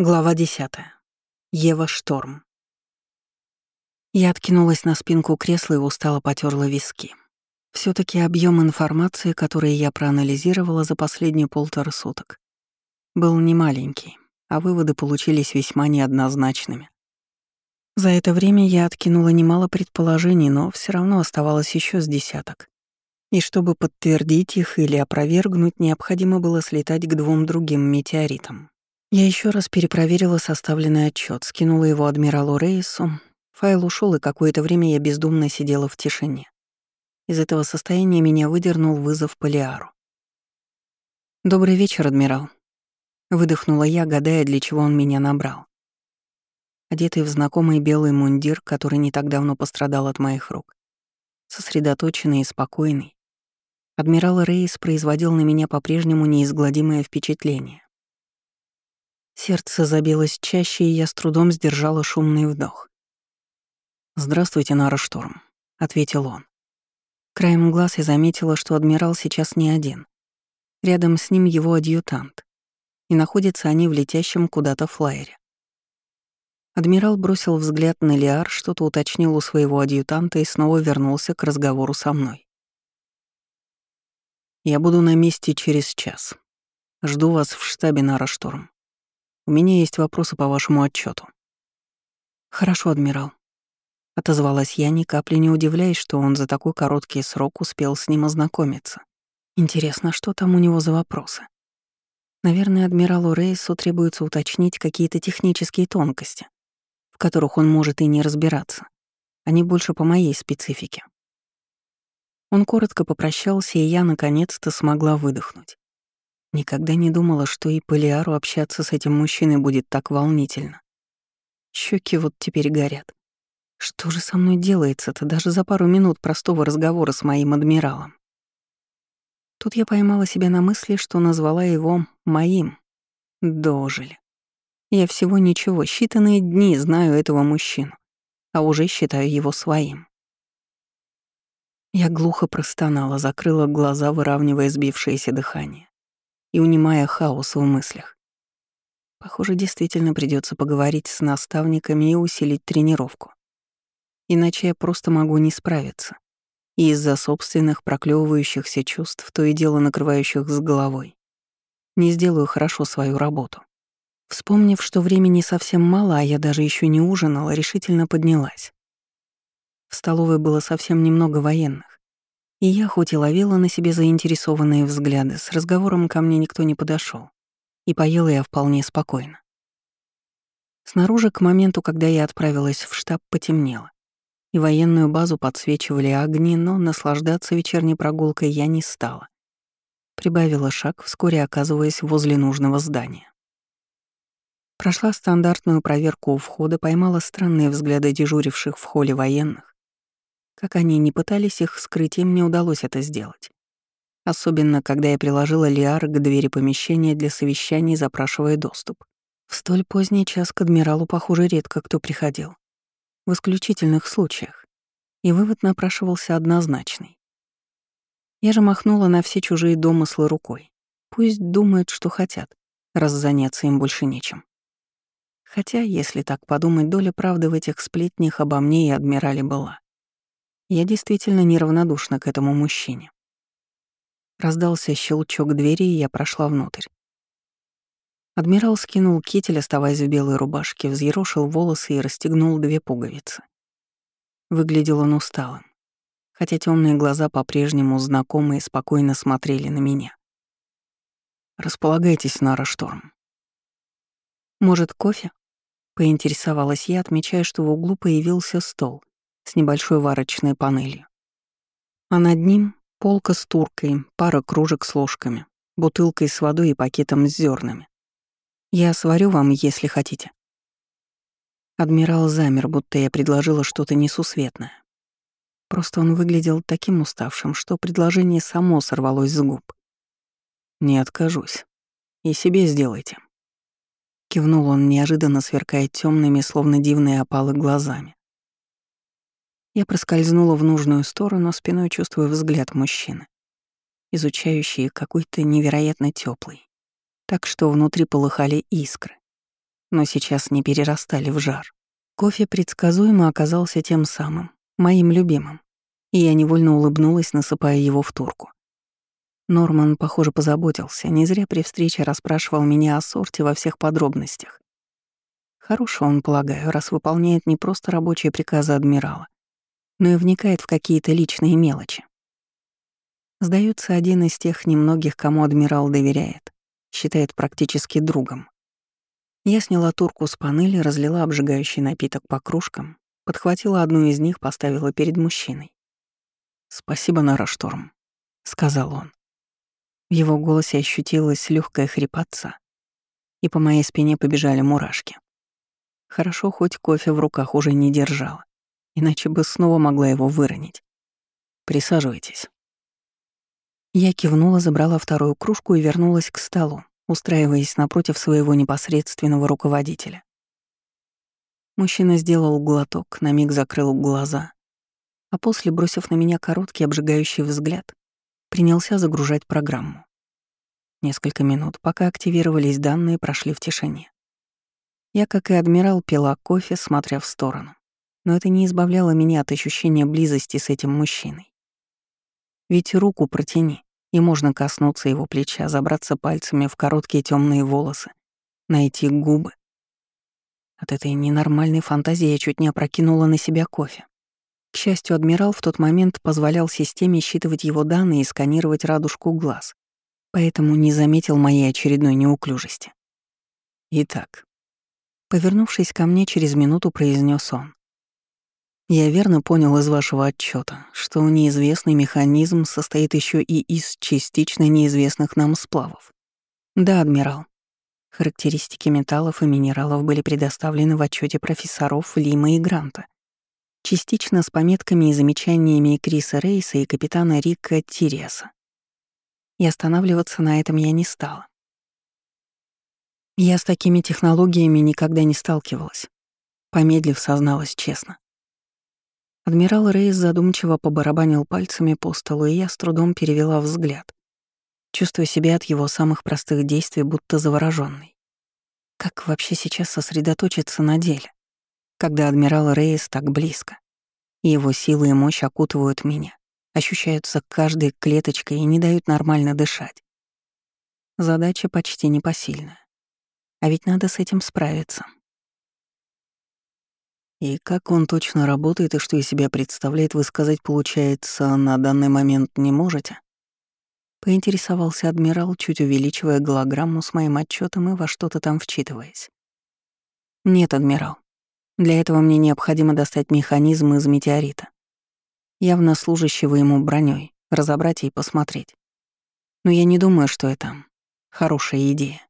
Глава 10. Ева Шторм. Я откинулась на спинку кресла и устало потерла виски. все таки объем информации, который я проанализировала за последние полтора суток, был немаленький, а выводы получились весьма неоднозначными. За это время я откинула немало предположений, но все равно оставалось еще с десяток. И чтобы подтвердить их или опровергнуть, необходимо было слетать к двум другим метеоритам. Я еще раз перепроверила составленный отчет, скинула его адмиралу Рейсу. Файл ушел, и какое-то время я бездумно сидела в тишине. Из этого состояния меня выдернул вызов Полиару. «Добрый вечер, адмирал», — выдохнула я, гадая, для чего он меня набрал. Одетый в знакомый белый мундир, который не так давно пострадал от моих рук, сосредоточенный и спокойный, адмирал Рейс производил на меня по-прежнему неизгладимое впечатление. Сердце забилось чаще, и я с трудом сдержала шумный вдох. «Здравствуйте, Нара Шторм», — ответил он. Краем глаз я заметила, что адмирал сейчас не один. Рядом с ним его адъютант. И находятся они в летящем куда-то флайере. Адмирал бросил взгляд на Лиар, что-то уточнил у своего адъютанта и снова вернулся к разговору со мной. «Я буду на месте через час. Жду вас в штабе Нара Шторм. У меня есть вопросы по вашему отчету. Хорошо, адмирал. Отозвалась я, ни капли не удивляясь, что он за такой короткий срок успел с ним ознакомиться. Интересно, что там у него за вопросы? Наверное, адмиралу Рейсу требуется уточнить какие-то технические тонкости, в которых он может и не разбираться. Они больше по моей специфике. Он коротко попрощался, и я наконец-то смогла выдохнуть. Никогда не думала, что и Полиару общаться с этим мужчиной будет так волнительно. Щеки вот теперь горят. Что же со мной делается-то даже за пару минут простого разговора с моим адмиралом? Тут я поймала себя на мысли, что назвала его «моим». Дожили. Я всего ничего, считанные дни знаю этого мужчину, а уже считаю его своим. Я глухо простонала, закрыла глаза, выравнивая сбившееся дыхание и унимая хаос в мыслях. Похоже, действительно придется поговорить с наставниками и усилить тренировку. Иначе я просто могу не справиться. И из-за собственных проклевывающихся чувств, то и дело накрывающих с головой, не сделаю хорошо свою работу. Вспомнив, что времени совсем мало, а я даже еще не ужинала, решительно поднялась. В столовой было совсем немного военных. И я хоть и ловила на себе заинтересованные взгляды, с разговором ко мне никто не подошел, и поела я вполне спокойно. Снаружи к моменту, когда я отправилась в штаб, потемнело, и военную базу подсвечивали огни, но наслаждаться вечерней прогулкой я не стала. Прибавила шаг, вскоре оказываясь возле нужного здания. Прошла стандартную проверку у входа, поймала странные взгляды дежуривших в холле военных как они не пытались их скрыть, им не удалось это сделать. Особенно, когда я приложила Лиар к двери помещения для совещаний, запрашивая доступ. В столь поздний час к адмиралу, похоже, редко кто приходил. В исключительных случаях. И вывод напрашивался однозначный. Я же махнула на все чужие домыслы рукой. Пусть думают, что хотят, раз заняться им больше нечем. Хотя, если так подумать, доля правды в этих сплетнях обо мне и адмирале была. Я действительно неравнодушна к этому мужчине. Раздался щелчок двери, и я прошла внутрь. Адмирал скинул китель, оставаясь в белой рубашке, взъерошил волосы и расстегнул две пуговицы. Выглядел он усталым, хотя темные глаза по-прежнему знакомые спокойно смотрели на меня. «Располагайтесь, Нара Шторм». «Может, кофе?» — поинтересовалась я, отмечая, что в углу появился стол, с небольшой варочной панелью. А над ним полка с туркой, пара кружек с ложками, бутылкой с водой и пакетом с зернами. Я сварю вам, если хотите. Адмирал замер, будто я предложила что-то несусветное. Просто он выглядел таким уставшим, что предложение само сорвалось с губ. «Не откажусь. И себе сделайте». Кивнул он, неожиданно сверкая темными, словно дивные опалы глазами. Я проскользнула в нужную сторону, спиной чувствуя взгляд мужчины, изучающий какой-то невероятно теплый, так что внутри полыхали искры. но сейчас не перерастали в жар. Кофе предсказуемо оказался тем самым, моим любимым, и я невольно улыбнулась, насыпая его в турку. Норман, похоже, позаботился, не зря при встрече расспрашивал меня о сорте во всех подробностях. Хороший он, полагаю, раз выполняет не просто рабочие приказы адмирала, но и вникает в какие-то личные мелочи. Сдается один из тех немногих, кому адмирал доверяет, считает практически другом. Я сняла турку с панели, разлила обжигающий напиток по кружкам, подхватила одну из них, поставила перед мужчиной. «Спасибо, Нарашторм», — сказал он. В его голосе ощутилась легкая хрипотца, и по моей спине побежали мурашки. Хорошо, хоть кофе в руках уже не держала, иначе бы снова могла его выронить. Присаживайтесь. Я кивнула, забрала вторую кружку и вернулась к столу, устраиваясь напротив своего непосредственного руководителя. Мужчина сделал глоток, на миг закрыл глаза, а после, бросив на меня короткий обжигающий взгляд, принялся загружать программу. Несколько минут, пока активировались данные, прошли в тишине. Я, как и адмирал, пила кофе, смотря в сторону. Но это не избавляло меня от ощущения близости с этим мужчиной. Ведь руку протяни, и можно коснуться его плеча, забраться пальцами в короткие темные волосы, найти губы. От этой ненормальной фантазии я чуть не опрокинула на себя кофе. К счастью, адмирал в тот момент позволял системе считывать его данные и сканировать радужку глаз, поэтому не заметил моей очередной неуклюжести. Итак, Повернувшись ко мне, через минуту произнес он. «Я верно понял из вашего отчета, что неизвестный механизм состоит еще и из частично неизвестных нам сплавов. Да, адмирал. Характеристики металлов и минералов были предоставлены в отчете профессоров Лима и Гранта. Частично с пометками и замечаниями Криса Рейса и капитана Рика Тириаса. И останавливаться на этом я не стала. Я с такими технологиями никогда не сталкивалась. Помедлив, созналась честно. Адмирал Рейс задумчиво побарабанил пальцами по столу, и я с трудом перевела взгляд, чувствуя себя от его самых простых действий, будто заворожённой. Как вообще сейчас сосредоточиться на деле, когда адмирал Рейс так близко, и его силы и мощь окутывают меня, ощущаются каждой клеточкой и не дают нормально дышать? Задача почти непосильная. А ведь надо с этим справиться. И как он точно работает и что из себя представляет, вы сказать, получается, на данный момент не можете? Поинтересовался адмирал, чуть увеличивая голограмму с моим отчетом и во что-то там вчитываясь. Нет, адмирал. Для этого мне необходимо достать механизм из метеорита. Явно служащего ему броней, разобрать и посмотреть. Но я не думаю, что это хорошая идея.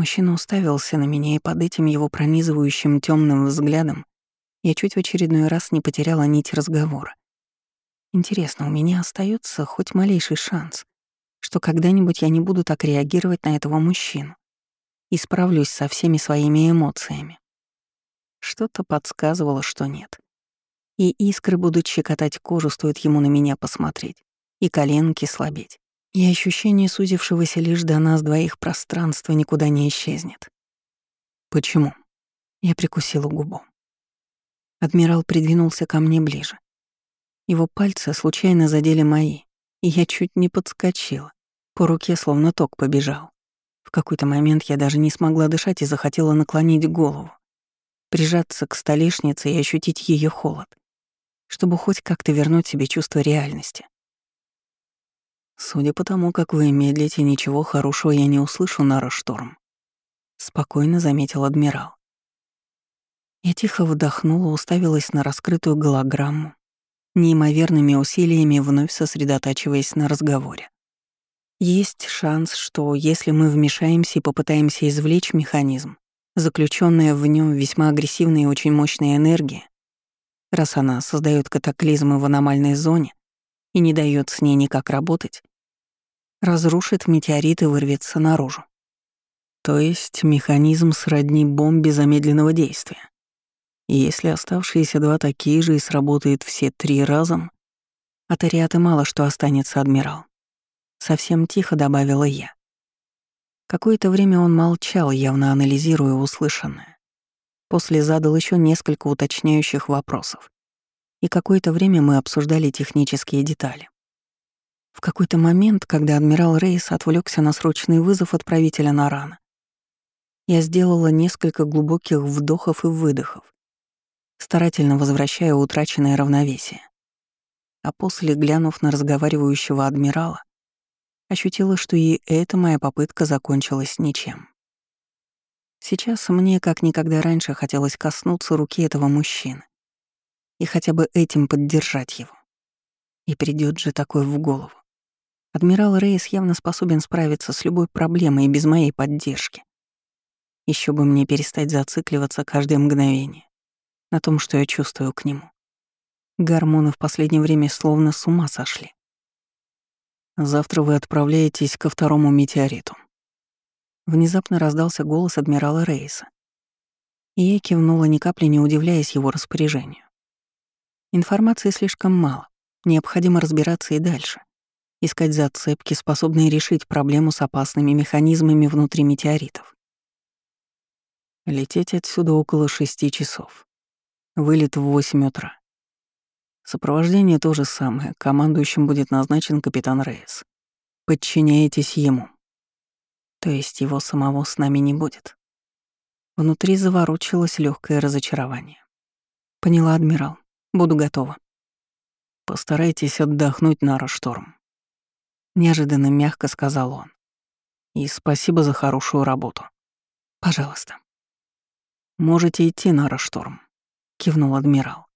Мужчина уставился на меня, и под этим его пронизывающим темным взглядом я чуть в очередной раз не потеряла нить разговора. Интересно, у меня остается хоть малейший шанс, что когда-нибудь я не буду так реагировать на этого мужчину и справлюсь со всеми своими эмоциями. Что-то подсказывало, что нет. И искры будут щекотать кожу, стоит ему на меня посмотреть, и коленки слабеть и ощущение сузившегося лишь до нас двоих пространства никуда не исчезнет. Почему? Я прикусила губу. Адмирал придвинулся ко мне ближе. Его пальцы случайно задели мои, и я чуть не подскочила. По руке словно ток побежал. В какой-то момент я даже не смогла дышать и захотела наклонить голову, прижаться к столешнице и ощутить ее холод, чтобы хоть как-то вернуть себе чувство реальности. Судя по тому, как вы медлите, ничего хорошего я не услышу, Нара Шторм. Спокойно заметил адмирал. Я тихо вдохнула, уставилась на раскрытую голограмму, неимоверными усилиями вновь сосредотачиваясь на разговоре. Есть шанс, что если мы вмешаемся и попытаемся извлечь механизм, заключенная в нем весьма агрессивная и очень мощная энергия, раз она создает катаклизмы в аномальной зоне и не дает с ней никак работать, разрушит метеорит и вырвется наружу. То есть механизм сродни бомбе замедленного действия. И если оставшиеся два такие же и сработают все три разом, от Ариаты мало что останется, адмирал. Совсем тихо добавила я. Какое-то время он молчал, явно анализируя услышанное. После задал еще несколько уточняющих вопросов. И какое-то время мы обсуждали технические детали. В какой-то момент, когда адмирал Рейс отвлекся на срочный вызов отправителя Нарана, я сделала несколько глубоких вдохов и выдохов, старательно возвращая утраченное равновесие. А после, глянув на разговаривающего адмирала, ощутила, что и эта моя попытка закончилась ничем. Сейчас мне как никогда раньше хотелось коснуться руки этого мужчины и хотя бы этим поддержать его. И придет же такое в голову. Адмирал Рейс явно способен справиться с любой проблемой без моей поддержки. Еще бы мне перестать зацикливаться каждое мгновение на том, что я чувствую к нему. Гормоны в последнее время словно с ума сошли. Завтра вы отправляетесь ко второму метеориту. Внезапно раздался голос адмирала Рейса. И я кивнула ни капли не удивляясь его распоряжению. Информации слишком мало, необходимо разбираться и дальше. Искать зацепки, способные решить проблему с опасными механизмами внутри метеоритов. Лететь отсюда около шести часов. Вылет в восемь утра. Сопровождение то же самое, командующим будет назначен капитан Рейс. Подчиняетесь ему. То есть его самого с нами не будет. Внутри заворочилось легкое разочарование. Поняла, адмирал. Буду готова. Постарайтесь отдохнуть на Рашторм. Неожиданно мягко сказал он. И спасибо за хорошую работу. Пожалуйста. Можете идти на Рашторм, кивнул адмирал.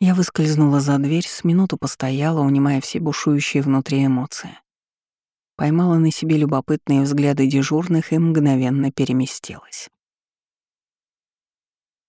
Я выскользнула за дверь, с минуту постояла, унимая все бушующие внутри эмоции. Поймала на себе любопытные взгляды дежурных и мгновенно переместилась.